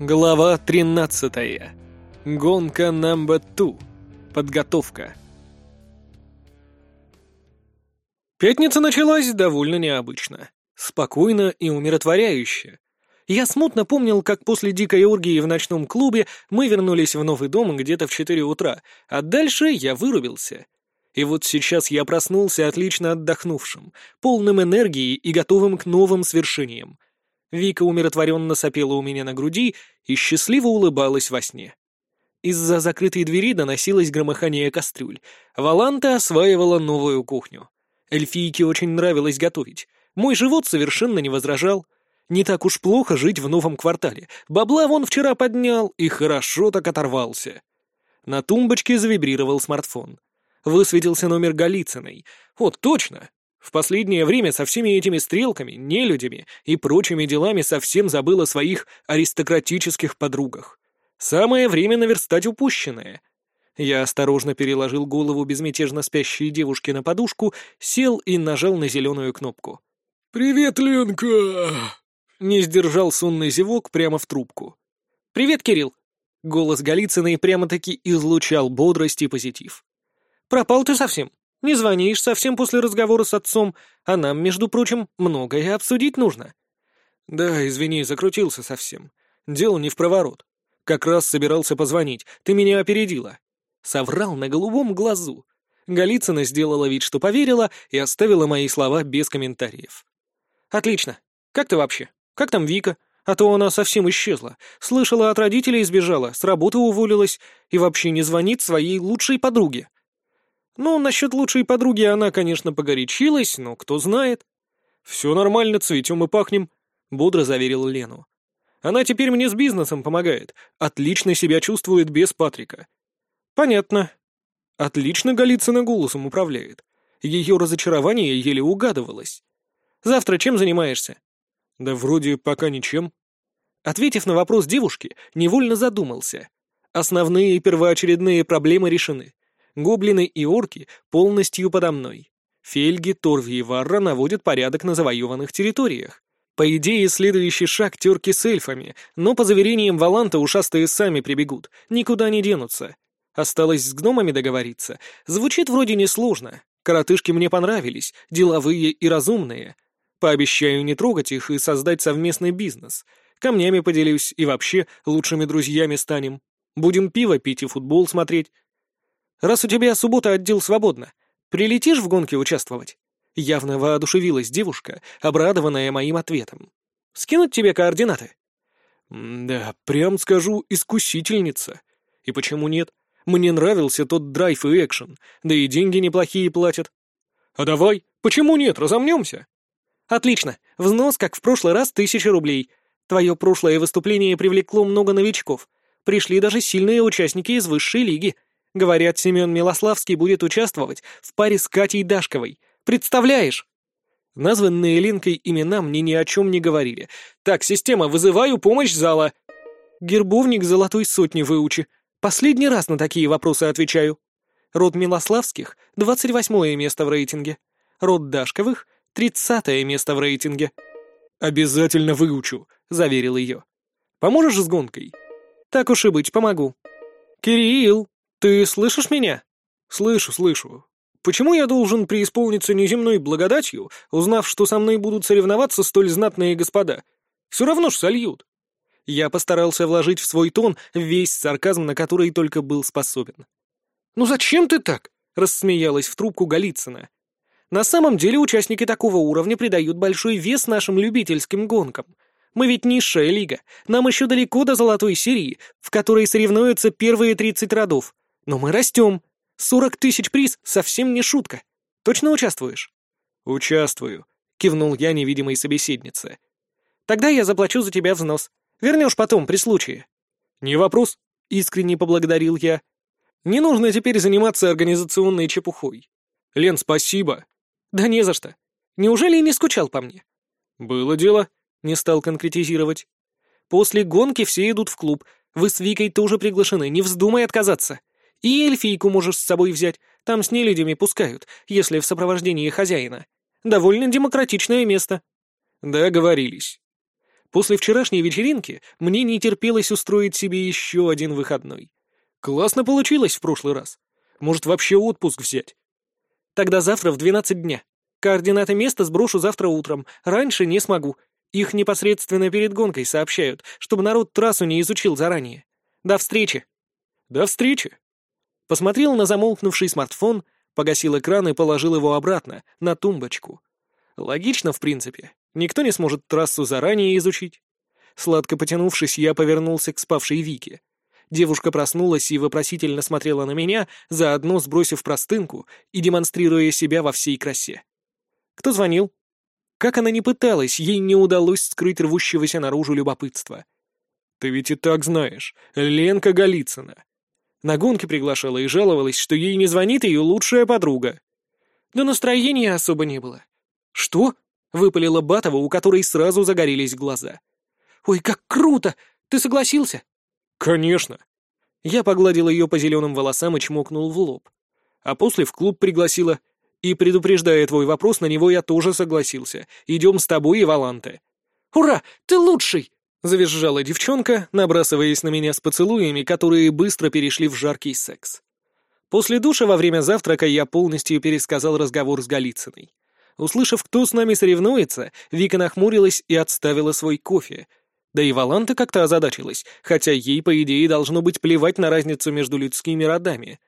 Глава 13. Гонка number two. Подготовка. Пятница началась довольно необычно. Спокойно и умиротворяюще. Я смутно помнил, как после дикой оргии в ночном клубе мы вернулись в новый дом где-то в 4 утра, а дальше я вырубился. И вот сейчас я проснулся отлично отдохнувшим, полным энергии и готовым к новым свершениям. Вика умиротворенно сопела у меня на груди и счастливо улыбалась во сне. Из-за закрытой двери доносилось громыхание кастрюль. Валанта осваивала новую кухню. Эльфийке очень нравилось готовить. Мой живот совершенно не возражал. Не так уж плохо жить в новом квартале. Бабла вон вчера поднял и хорошо так оторвался. На тумбочке завибрировал смартфон. Высветился номер Голицыной. Вот точно! В последнее время со всеми этими стрелками, нелюдями и прочими делами совсем забыл о своих аристократических подругах. Самое время наверстать упущенное. Я осторожно переложил голову безмятежно спящей девушки на подушку, сел и нажал на зеленую кнопку. «Привет, Ленка!» Не сдержал сонный зевок прямо в трубку. «Привет, Кирилл!» Голос Голицыной прямо-таки излучал бодрость и позитив. «Пропал ты совсем. Не звонишь совсем после разговора с отцом, а нам, между прочим, многое обсудить нужно». «Да, извини, закрутился совсем. Дело не в проворот. Как раз собирался позвонить, ты меня опередила». Соврал на голубом глазу. Голицына сделала вид, что поверила, и оставила мои слова без комментариев. «Отлично. Как ты вообще? Как там Вика? А то она совсем исчезла. Слышала, от родителей сбежала, с работы уволилась и вообще не звонит своей лучшей подруге». Ну, насчет лучшей подруги она, конечно, погорячилась, но кто знает. «Все нормально, цветем и пахнем», — бодро заверил Лену. «Она теперь мне с бизнесом помогает. Отлично себя чувствует без Патрика». «Понятно». Отлично Голицына голосом управляет. Ее разочарование еле угадывалось. «Завтра чем занимаешься?» «Да вроде пока ничем». Ответив на вопрос девушки, невольно задумался. Основные и первоочередные проблемы решены. Гоблины и орки полностью подо мной. Фельги, Торви и Варра наводят порядок на завоеванных территориях. По идее, следующий шаг — терки с эльфами, но, по заверениям Валанта, ушастые сами прибегут, никуда не денутся. Осталось с гномами договориться. Звучит вроде несложно. Коротышки мне понравились, деловые и разумные. Пообещаю не трогать их и создать совместный бизнес. Камнями поделюсь и вообще лучшими друзьями станем. Будем пиво пить и футбол смотреть. Раз у тебя суббота отдел свободно, прилетишь в гонке участвовать?» Явно воодушевилась девушка, обрадованная моим ответом. «Скинуть тебе координаты?» «Да, прям скажу, искусительница. И почему нет? Мне нравился тот драйв и экшен, да и деньги неплохие платят. А давай, почему нет, разомнемся?» «Отлично, взнос, как в прошлый раз, тысяча рублей. Твое прошлое выступление привлекло много новичков. Пришли даже сильные участники из высшей лиги», Говорят, Семен Милославский будет участвовать в паре с Катей Дашковой. Представляешь? Названные Ленкой имена мне ни о чем не говорили. Так, система, вызываю помощь зала. Гербовник золотой сотни выучи. Последний раз на такие вопросы отвечаю. Род Милославских — 28 место в рейтинге. Род Дашковых — 30 место в рейтинге. «Обязательно выучу», — заверил ее. «Поможешь с гонкой?» «Так уж и быть, помогу». «Кирилл!» «Ты слышишь меня?» «Слышу, слышу. Почему я должен преисполниться неземной благодатью, узнав, что со мной будут соревноваться столь знатные господа? Все равно ж сольют». Я постарался вложить в свой тон весь сарказм, на который только был способен. «Ну зачем ты так?» — рассмеялась в трубку Голицына. «На самом деле участники такого уровня придают большой вес нашим любительским гонкам. Мы ведь низшая лига, нам еще далеко до золотой серии, в которой соревнуются первые 30 родов. Но мы растем. Сорок тысяч приз совсем не шутка. Точно участвуешь? Участвую, кивнул я невидимой собеседнице. Тогда я заплачу за тебя взнос. Вернешь потом, при случае. Не вопрос, искренне поблагодарил я. Не нужно теперь заниматься организационной чепухой. Лен, спасибо. Да не за что. Неужели не скучал по мне? Было дело, не стал конкретизировать. После гонки все идут в клуб. Вы с Викой тоже приглашены, не вздумай отказаться. И эльфийку можешь с собой взять, там с нелюдями пускают, если в сопровождении хозяина. Довольно демократичное место». Договорились. После вчерашней вечеринки мне не терпелось устроить себе еще один выходной. Классно получилось в прошлый раз. Может, вообще отпуск взять? Тогда завтра в 12 дня. Координаты места сброшу завтра утром. Раньше не смогу. Их непосредственно перед гонкой сообщают, чтобы народ трассу не изучил заранее. До встречи. До встречи. Посмотрел на замолкнувший смартфон, погасил экран и положил его обратно, на тумбочку. Логично, в принципе. Никто не сможет трассу заранее изучить. Сладко потянувшись, я повернулся к спавшей Вике. Девушка проснулась и вопросительно смотрела на меня, заодно сбросив простынку и демонстрируя себя во всей красе. Кто звонил? Как она не пыталась, ей не удалось скрыть рвущегося наружу любопытства. «Ты ведь и так знаешь, Ленка Голицына». На гонке приглашала и жаловалась, что ей не звонит ее лучшая подруга. Да настроения особо не было. «Что?» — выпалила Батова, у которой сразу загорелись глаза. «Ой, как круто! Ты согласился?» «Конечно!» Я погладил ее по зеленым волосам и чмокнул в лоб. А после в клуб пригласила. И, предупреждая твой вопрос, на него я тоже согласился. Идем с тобой и Валанте. «Ура! Ты лучший!» — завизжала девчонка, набрасываясь на меня с поцелуями, которые быстро перешли в жаркий секс. После душа во время завтрака я полностью пересказал разговор с Голицыной. Услышав, кто с нами соревнуется, Вика нахмурилась и отставила свой кофе. Да и Валанта как-то озадачилась, хотя ей, по идее, должно быть плевать на разницу между людскими родами.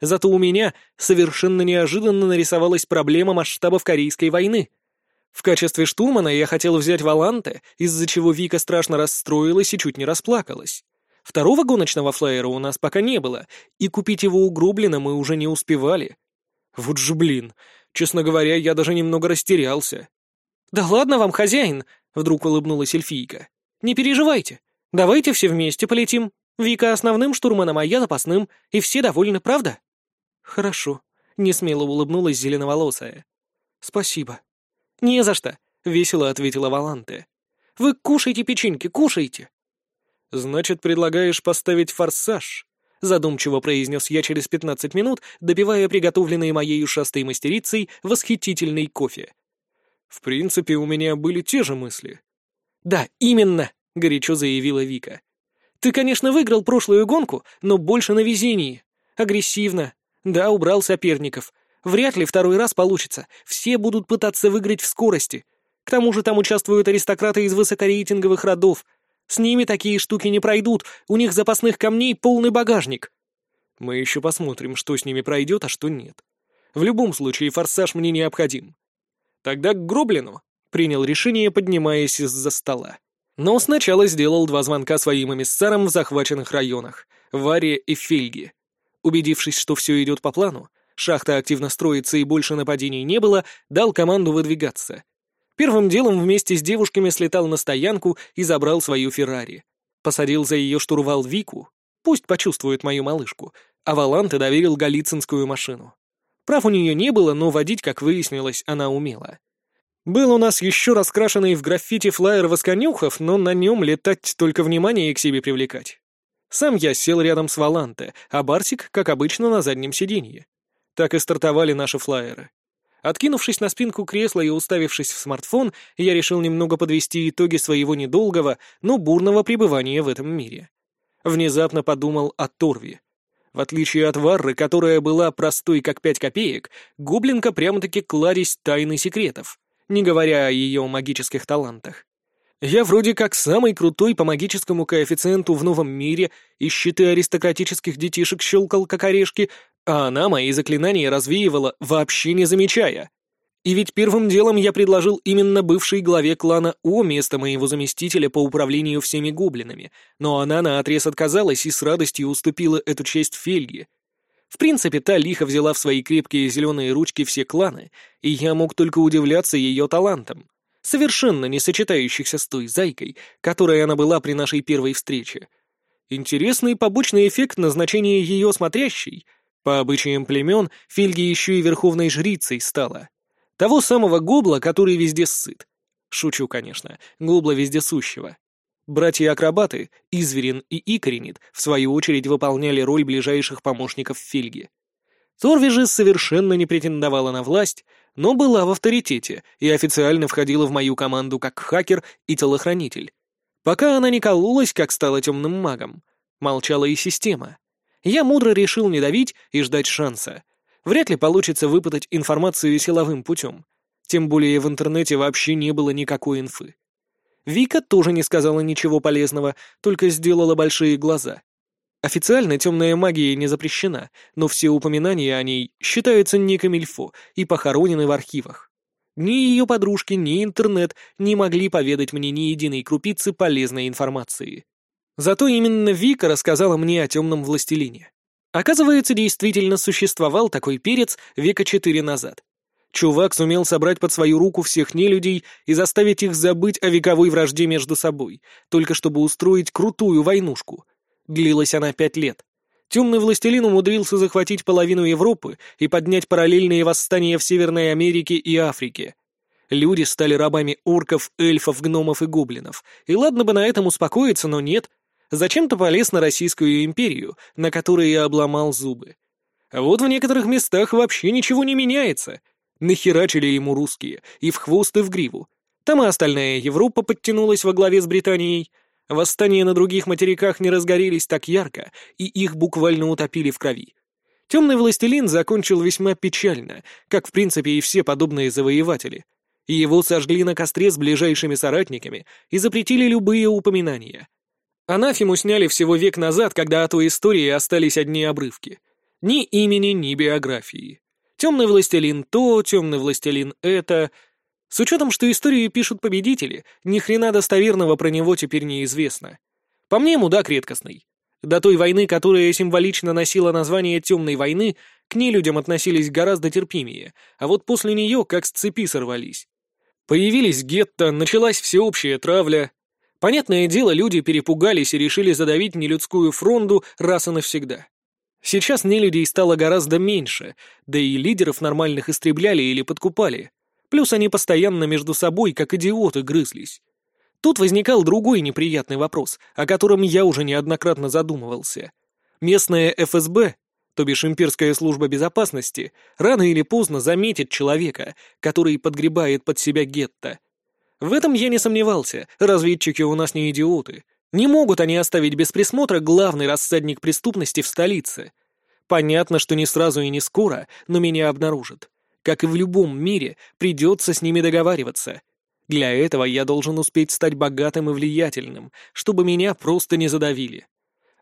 Зато у меня совершенно неожиданно нарисовалась проблема масштабов Корейской войны. В качестве штурмана я хотел взять Валанте, из-за чего Вика страшно расстроилась и чуть не расплакалась. Второго гоночного флайера у нас пока не было, и купить его у Грублина мы уже не успевали. Вот же блин, Честно говоря, я даже немного растерялся. «Да ладно вам, хозяин!» — вдруг улыбнулась эльфийка. «Не переживайте. Давайте все вместе полетим. Вика основным штурманом, а я запасным, и все довольны, правда?» «Хорошо», — несмело улыбнулась зеленоволосая. «Спасибо». «Не за что», — весело ответила Валанте. «Вы кушайте печеньки, кушайте». «Значит, предлагаешь поставить форсаж?» задумчиво произнес я через пятнадцать минут, допивая приготовленный моей ушастой мастерицей восхитительный кофе. В принципе, у меня были те же мысли. «Да, именно!» — горячо заявила Вика. «Ты, конечно, выиграл прошлую гонку, но больше на везении. Агрессивно. Да, убрал соперников. Вряд ли второй раз получится. Все будут пытаться выиграть в скорости. К тому же там участвуют аристократы из высокорейтинговых родов, с ними такие штуки не пройдут, у них запасных камней полный багажник. Мы еще посмотрим, что с ними пройдет, а что нет. В любом случае, форсаж мне необходим. Тогда к Гроблину принял решение, поднимаясь из-за стола. Но сначала сделал два звонка своим эмиссарам в захваченных районах — Варе и Фельге. Убедившись, что все идет по плану, шахта активно строится и больше нападений не было, дал команду выдвигаться. Первым делом вместе с девушками слетал на стоянку и забрал свою Феррари. Посадил за ее штурвал Вику, пусть почувствует мою малышку, а Валанте доверил галицинскую машину. Прав у нее не было, но водить, как выяснилось, она умела. Был у нас еще раскрашенный в граффити флайер Восконюхов, но на нем летать только внимание к себе привлекать. Сам я сел рядом с Валанте, а Барсик, как обычно, на заднем сиденье. Так и стартовали наши флайеры. Откинувшись на спинку кресла и уставившись в смартфон, я решил немного подвести итоги своего недолгого, но бурного пребывания в этом мире. Внезапно подумал о Торве. В отличие от Варры, которая была простой как пять копеек, гоблинка прямо-таки кладезь тайны секретов, не говоря о ее магических талантах. Я вроде как самый крутой по магическому коэффициенту в новом мире, и щиты аристократических детишек щелкал как орешки, а она мои заклинания развеивала, вообще не замечая. И ведь первым делом я предложил именно бывшей главе клана О место моего заместителя по управлению всеми гоблинами, но она наотрез отказалась и с радостью уступила эту честь Фельге. В принципе, та лихо взяла в свои крепкие зеленые ручки все кланы, и я мог только удивляться ее талантам, совершенно не сочетающихся с той зайкой, которой она была при нашей первой встрече. Интересный побочный эффект назначения ее смотрящей — по обычаям племен, Фельги еще и верховной жрицей стала. Того самого гобла, который везде сыт. Шучу, конечно, гобла вездесущего. Братья-акробаты, Изверин и Икоренит, в свою очередь, выполняли роль ближайших помощников Фельги. Торви совершенно не претендовала на власть, но была в авторитете и официально входила в мою команду как хакер и телохранитель. Пока она не кололась, как стала темным магом, молчала и система. Я мудро решил не давить и ждать шанса. Вряд ли получится выпытать информацию силовым путем. Тем более в интернете вообще не было никакой инфы. Вика тоже не сказала ничего полезного, только сделала большие глаза. Официально темная магия не запрещена, но все упоминания о ней считаются не камильфо и похоронены в архивах. Ни ее подружки, ни интернет не могли поведать мне ни единой крупицы полезной информации. Зато именно Вика рассказала мне о темном властелине. Оказывается, действительно существовал такой перец века четыре назад. Чувак сумел собрать под свою руку всех нелюдей и заставить их забыть о вековой вражде между собой, только чтобы устроить крутую войнушку. Длилась она пять лет. Темный властелин умудрился захватить половину Европы и поднять параллельные восстания в Северной Америке и Африке. Люди стали рабами орков, эльфов, гномов и гоблинов. И ладно бы на этом успокоиться, но нет. Зачем-то полез на Российскую империю, на которой я обломал зубы. А вот в некоторых местах вообще ничего не меняется — Нахерачили ему русские, и в хвост, и в гриву. Там и остальная Европа подтянулась во главе с Британией. Восстания на других материках не разгорелись так ярко, и их буквально утопили в крови. Темный властелин закончил весьма печально, как в принципе и все подобные завоеватели. Его сожгли на костре с ближайшими соратниками и запретили любые упоминания. Анафему сняли всего век назад, когда от той истории остались одни обрывки. Ни имени, ни биографии. Темный властелин то, темный властелин это. С учетом, что историю пишут победители, ни хрена достоверного про него теперь неизвестно. По мне, мудак редкостный. До той войны, которая символично носила название «Темной войны», к ней людям относились гораздо терпимее, а вот после нее как с цепи сорвались. Появились гетто, началась всеобщая травля. Понятное дело, люди перепугались и решили задавить нелюдскую фронду раз и навсегда. Сейчас нелюдей стало гораздо меньше, да и лидеров нормальных истребляли или подкупали. Плюс они постоянно между собой, как идиоты, грызлись. Тут возникал другой неприятный вопрос, о котором я уже неоднократно задумывался. Местная ФСБ, то бишь имперская служба безопасности, рано или поздно заметит человека, который подгребает под себя гетто. В этом я не сомневался, разведчики у нас не идиоты, не могут они оставить без присмотра главный рассадник преступности в столице. Понятно, что не сразу и не скоро, но меня обнаружат. Как и в любом мире, придется с ними договариваться. Для этого я должен успеть стать богатым и влиятельным, чтобы меня просто не задавили.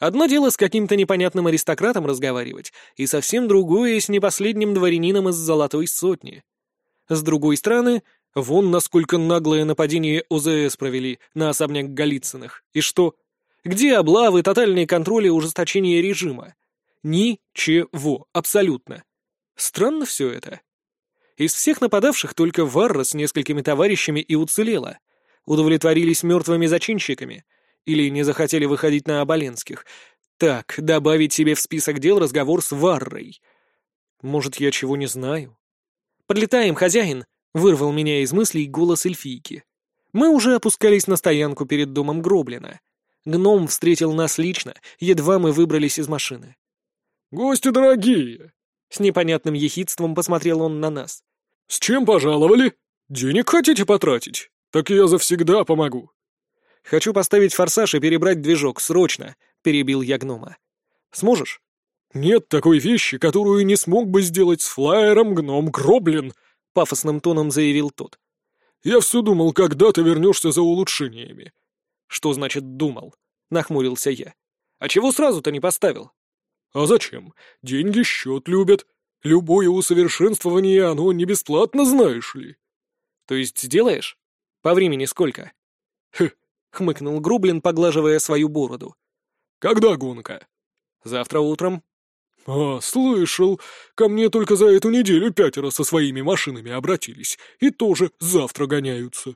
Одно дело с каким-то непонятным аристократом разговаривать, и совсем другое с непоследним дворянином из золотой сотни. С другой стороны, Вон насколько наглое нападение ОЗС провели на особняк Голицыных. И что? Где облавы, тотальный контроль и ужесточение режима? Ничего, абсолютно. Странно все это. Из всех нападавших только Варра с несколькими товарищами и уцелела. Удовлетворились мертвыми зачинщиками. Или не захотели выходить на Оболенских. Так, добавить себе в список дел разговор с Варрой. Может, я чего не знаю? «Подлетаем, хозяин!» Вырвал меня из мыслей голос эльфийки. Мы уже опускались на стоянку перед домом Гроблина. Гном встретил нас лично, едва мы выбрались из машины. «Гости дорогие!» С непонятным ехидством посмотрел он на нас. «С чем пожаловали? Денег хотите потратить? Так я завсегда помогу». «Хочу поставить форсаж и перебрать движок, срочно», — перебил я гнома. «Сможешь?» «Нет такой вещи, которую не смог бы сделать с флайером гном Гроблин», — пафосным тоном заявил тот. «Я все думал, когда ты вернешься за улучшениями». «Что значит «думал»?» — нахмурился я. «А чего сразу-то не поставил?» «А зачем? Деньги счет любят. Любое усовершенствование, оно не бесплатно, знаешь ли». «То есть сделаешь? По времени сколько?» «Хм», — хмыкнул Грублин, поглаживая свою бороду. «Когда гонка?» «Завтра утром». «А, слышал. Ко мне только за эту неделю пятеро со своими машинами обратились, и тоже завтра гоняются.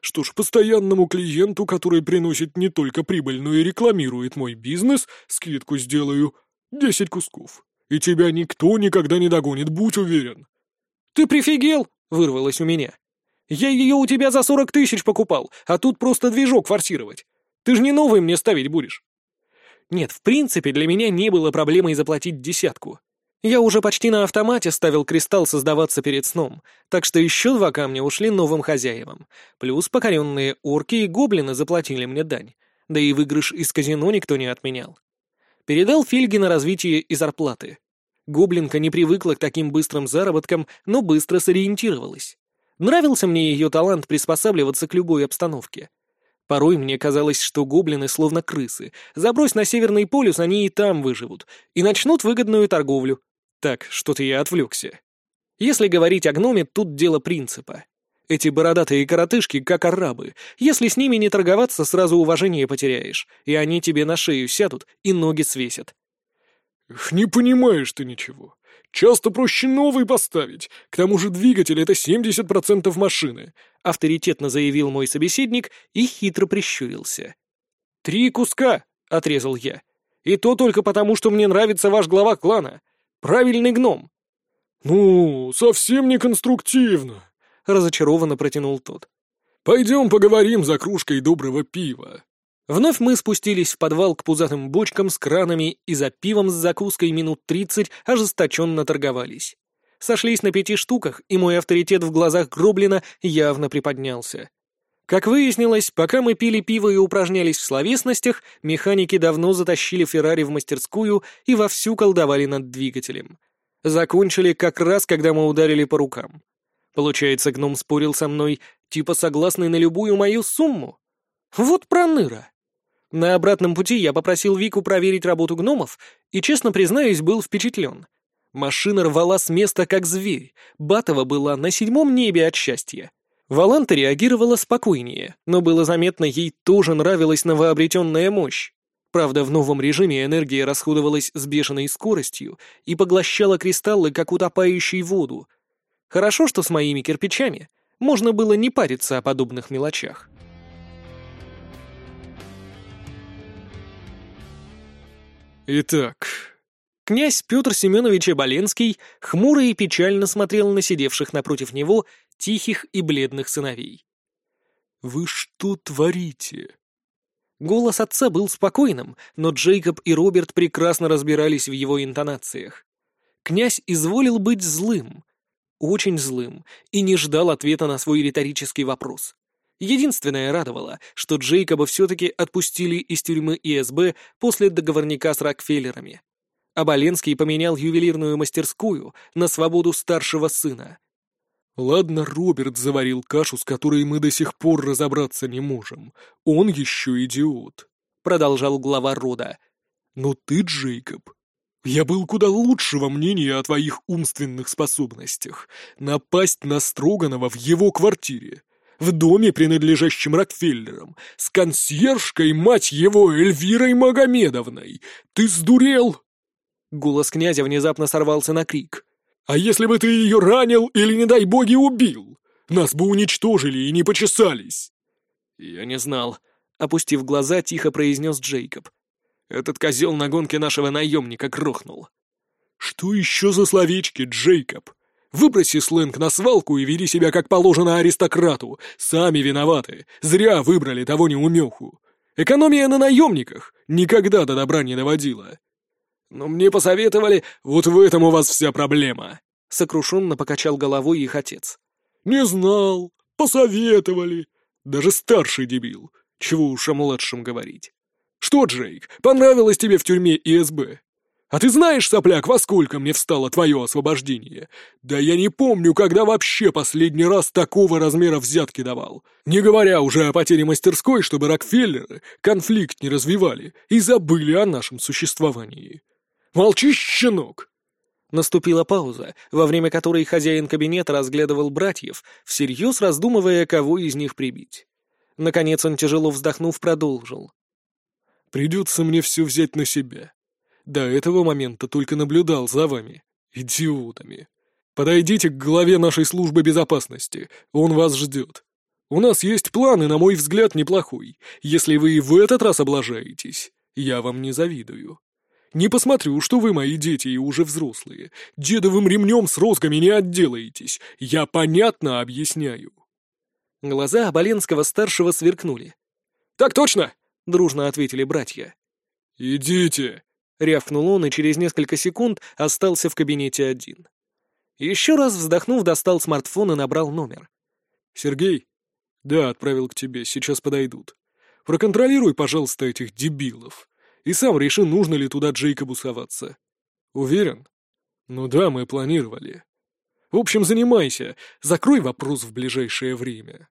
Что ж, постоянному клиенту, который приносит не только прибыль, но и рекламирует мой бизнес, скидку сделаю. Десять кусков. И тебя никто никогда не догонит, будь уверен». «Ты прифигел?» — вырвалось у меня. «Я ее у тебя за сорок тысяч покупал, а тут просто движок форсировать. Ты же не новый мне ставить будешь». Нет, в принципе, для меня не было проблемой заплатить десятку. Я уже почти на автомате ставил кристалл создаваться перед сном, так что еще два камня ушли новым хозяевам. Плюс покоренные орки и гоблины заплатили мне дань. Да и выигрыш из казино никто не отменял. Передал Фильге на развитие и зарплаты. Гоблинка не привыкла к таким быстрым заработкам, но быстро сориентировалась. Нравился мне ее талант приспосабливаться к любой обстановке. Порой мне казалось, что гоблины словно крысы. Забрось на Северный полюс, они и там выживут. И начнут выгодную торговлю. Так, что-то я отвлекся. Если говорить о гноме, тут дело принципа. Эти бородатые коротышки, как арабы. Если с ними не торговаться, сразу уважение потеряешь, и они тебе на шею сядут и ноги свесят. «Не понимаешь ты ничего. Часто проще новый поставить. К тому же двигатель — это 70% машины», — авторитетно заявил мой собеседник и хитро прищурился. «Три куска», — отрезал я. «И то только потому, что мне нравится ваш глава клана. Правильный гном». «Ну, совсем не конструктивно», — разочарованно протянул тот. «Пойдем поговорим за кружкой доброго пива». Вновь мы спустились в подвал к пузатым бочкам с кранами и за пивом с закуской минут тридцать ожесточенно торговались. Сошлись на пяти штуках, и мой авторитет в глазах Гроблина явно приподнялся. Как выяснилось, пока мы пили пиво и упражнялись в словесностях, механики давно затащили Феррари в мастерскую и вовсю колдовали над двигателем. Закончили как раз, когда мы ударили по рукам. Получается, гном спорил со мной, типа согласный на любую мою сумму? Вот проныра. На обратном пути я попросил Вику проверить работу гномов и, честно признаюсь, был впечатлен. Машина рвала с места как зверь, Батова была на седьмом небе от счастья. Валанта реагировала спокойнее, но было заметно, ей тоже нравилась новообретенная мощь. Правда, в новом режиме энергия расходовалась с бешеной скоростью и поглощала кристаллы, как утопающий воду. Хорошо, что с моими кирпичами можно было не париться о подобных мелочах. Итак, князь Петр Семенович Оболенский хмуро и печально смотрел на сидевших напротив него тихих и бледных сыновей. «Вы что творите?» Голос отца был спокойным, но Джейкоб и Роберт прекрасно разбирались в его интонациях. Князь изволил быть злым, очень злым, и не ждал ответа на свой риторический вопрос. Единственное радовало, что Джейкоба все-таки отпустили из тюрьмы ИСБ после договорника с Рокфеллерами. А Боленский поменял ювелирную мастерскую на свободу старшего сына. «Ладно, Роберт заварил кашу, с которой мы до сих пор разобраться не можем. Он еще идиот», — продолжал глава рода. «Но ты, Джейкоб, я был куда лучшего мнения о твоих умственных способностях. Напасть на Строганова в его квартире в доме, принадлежащем Рокфеллерам, с консьержкой, мать его, Эльвирой Магомедовной. Ты сдурел?» Голос князя внезапно сорвался на крик. «А если бы ты ее ранил или, не дай боги, убил? Нас бы уничтожили и не почесались!» «Я не знал», — опустив глаза, тихо произнес Джейкоб. «Этот козел на гонке нашего наемника грохнул». «Что еще за словечки, Джейкоб?» Выброси сленг на свалку и веди себя как положено аристократу. Сами виноваты. Зря выбрали того неумеху. Экономия на наемниках никогда до добра не доводила. Но мне посоветовали, вот в этом у вас вся проблема. Сокрушенно покачал головой их отец. Не знал. Посоветовали. Даже старший дебил. Чего уж о младшем говорить. Что, Джейк, понравилось тебе в тюрьме ИСБ? А ты знаешь, сопляк, во сколько мне встало твое освобождение? Да я не помню, когда вообще последний раз такого размера взятки давал. Не говоря уже о потере мастерской, чтобы Рокфеллеры конфликт не развивали и забыли о нашем существовании. Молчи, щенок!» Наступила пауза, во время которой хозяин кабинета разглядывал братьев, всерьез раздумывая, кого из них прибить. Наконец он, тяжело вздохнув, продолжил. «Придется мне все взять на себя. До этого момента только наблюдал за вами, идиотами. Подойдите к главе нашей службы безопасности, он вас ждет. У нас есть план, и, на мой взгляд, неплохой. Если вы и в этот раз облажаетесь, я вам не завидую. Не посмотрю, что вы мои дети и уже взрослые. Дедовым ремнем с розгами не отделаетесь. Я понятно объясняю. Глаза Оболенского-старшего сверкнули. «Так точно!» — дружно ответили братья. «Идите!» — рявкнул он и через несколько секунд остался в кабинете один. Еще раз вздохнув, достал смартфон и набрал номер. «Сергей?» «Да, отправил к тебе, сейчас подойдут. Проконтролируй, пожалуйста, этих дебилов. И сам реши, нужно ли туда Джейкобу соваться. Уверен? Ну да, мы планировали. В общем, занимайся, закрой вопрос в ближайшее время».